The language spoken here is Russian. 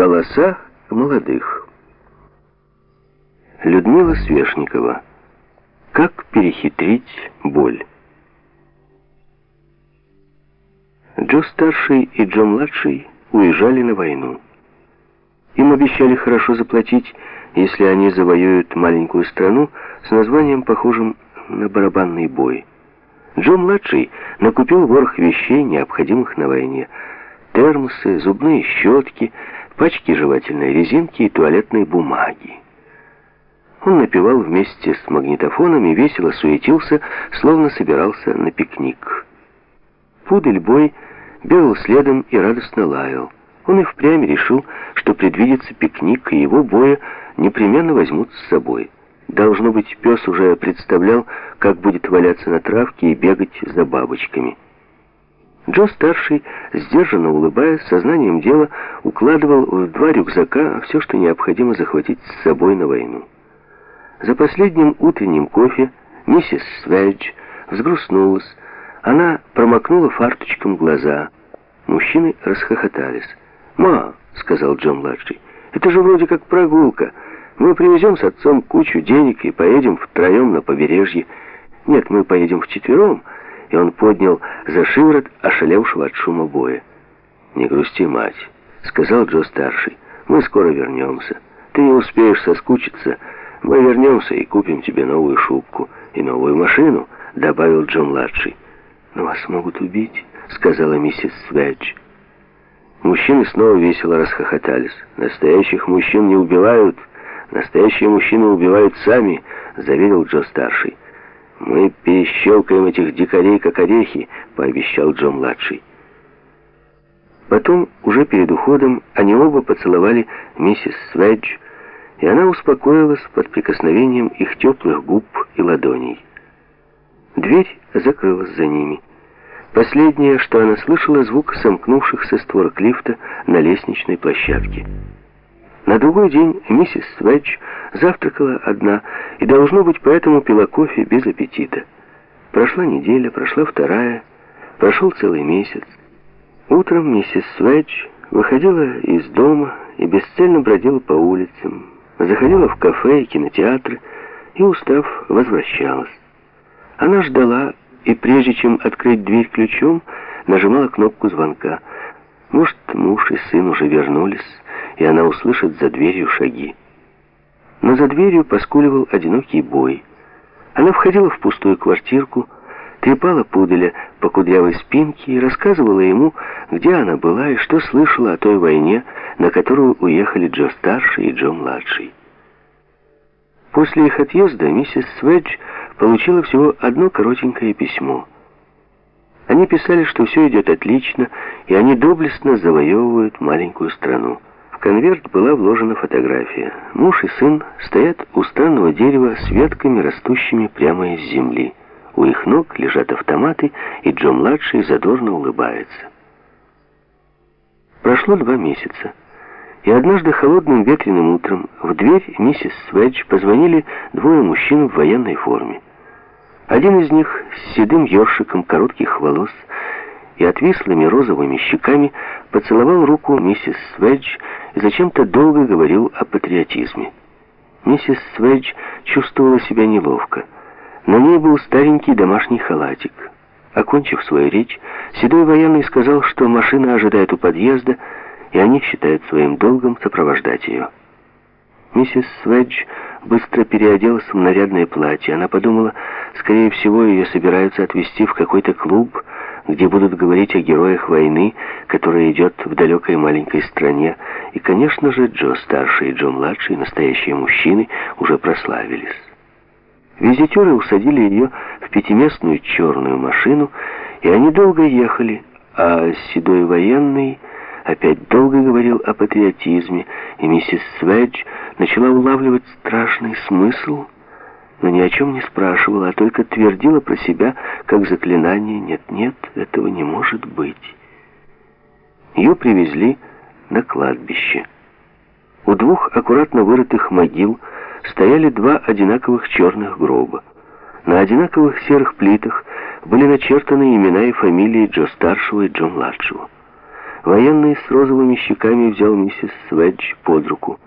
Голоса молодых. Людмила Свешникова. Как перехитрить боль? Джо старший и Джо младший уезжали на войну. Им обещали хорошо заплатить, если они завоюют маленькую страну с названием, похожим на барабанный бой. Джо младший накупил ворох вещей, необходимых на войне. Термосы, зубные щетки, пачки жевательной резинки и туалетной бумаги. Он напевал вместе с магнитофоном и весело суетился, словно собирался на пикник. Пудель Бой бегал следом и радостно лаял. Он и впрямь решил, что предвидится пикник, и его Боя непременно возьмут с собой. Должно быть, пес уже представлял, как будет валяться на травке и бегать за бабочками. Джо-старший, сдержанно улыбаясь, сознанием дела укладывал в два рюкзака все, что необходимо захватить с собой на войну. За последним утренним кофе миссис Сведж взгрустнулась. Она промокнула фарточком глаза. Мужчины расхохотались. «Ма», — сказал Джон-младший, — «это же вроде как прогулка. Мы привезем с отцом кучу денег и поедем втроем на побережье. Нет, мы поедем вчетвером» и он поднял за шиворот ошалевшего от шума боя. «Не грусти, мать», — сказал Джо-старший. «Мы скоро вернемся. Ты не успеешь соскучиться. Мы вернемся и купим тебе новую шубку и новую машину», — добавил Джо-младший. «Но вас могут убить», — сказала миссис Сведж. Мужчины снова весело расхохотались. «Настоящих мужчин не убивают. Настоящие мужчины убивают сами», — заверил Джо-старший. «Мы перещелкаем этих дикарей, как орехи», — пообещал Джо-младший. Потом, уже перед уходом, они оба поцеловали миссис Сведж, и она успокоилась под прикосновением их теплых губ и ладоней. Дверь закрылась за ними. Последнее, что она слышала, звук сомкнувшихся створок лифта на лестничной площадке. На другой день миссис Сведж завтракала одна и, должно быть, поэтому пила кофе без аппетита. Прошла неделя, прошла вторая, прошел целый месяц. Утром миссис Сведж выходила из дома и бесцельно бродила по улицам, заходила в кафе и кинотеатры и, устав, возвращалась. Она ждала и, прежде чем открыть дверь ключом, нажимала кнопку звонка. Может, муж и сын уже вернулись, и она услышит за дверью шаги. Но за дверью поскуливал одинокий бой. Она входила в пустую квартирку, трепала пуделя по кудрявой спинке и рассказывала ему, где она была и что слышала о той войне, на которую уехали Джо-старший и Джо-младший. После их отъезда миссис Сведж получила всего одно коротенькое письмо. Они писали, что все идет отлично, и они доблестно завоевывают маленькую страну конверт была вложена фотография. Муж и сын стоят у странного дерева с ветками, растущими прямо из земли. У их ног лежат автоматы, и Джо-младший задорно улыбается. Прошло два месяца, и однажды холодным ветреным утром в дверь миссис Сведж позвонили двое мужчин в военной форме. Один из них с седым ёршиком коротких волос и отвислыми розовыми щеками поцеловал руку миссис Сведж и зачем-то долго говорил о патриотизме. Миссис Сведж чувствовала себя неловко. На ней был старенький домашний халатик. Окончив свою речь, седой военный сказал, что машина ожидает у подъезда, и они считают своим долгом сопровождать ее. Миссис Сведж быстро переоделась в нарядное платье. Она подумала, скорее всего, ее собираются отвезти в какой-то клуб, где будут говорить о героях войны, которая идет в далекой маленькой стране. И, конечно же, Джо старший и Джо младший, настоящие мужчины, уже прославились. Визитеры усадили ее в пятиместную черную машину, и они долго ехали, а седой военный опять долго говорил о патриотизме, и миссис Сведж начала улавливать страшный смысл — но ни о чем не спрашивала, а только твердила про себя, как заклинание «нет-нет, этого не может быть». Ее привезли на кладбище. У двух аккуратно вырытых могил стояли два одинаковых черных гроба. На одинаковых серых плитах были начертаны имена и фамилии Джо старшего и Джо младшего. военный с розовыми щеками взял миссис Сведж под руку.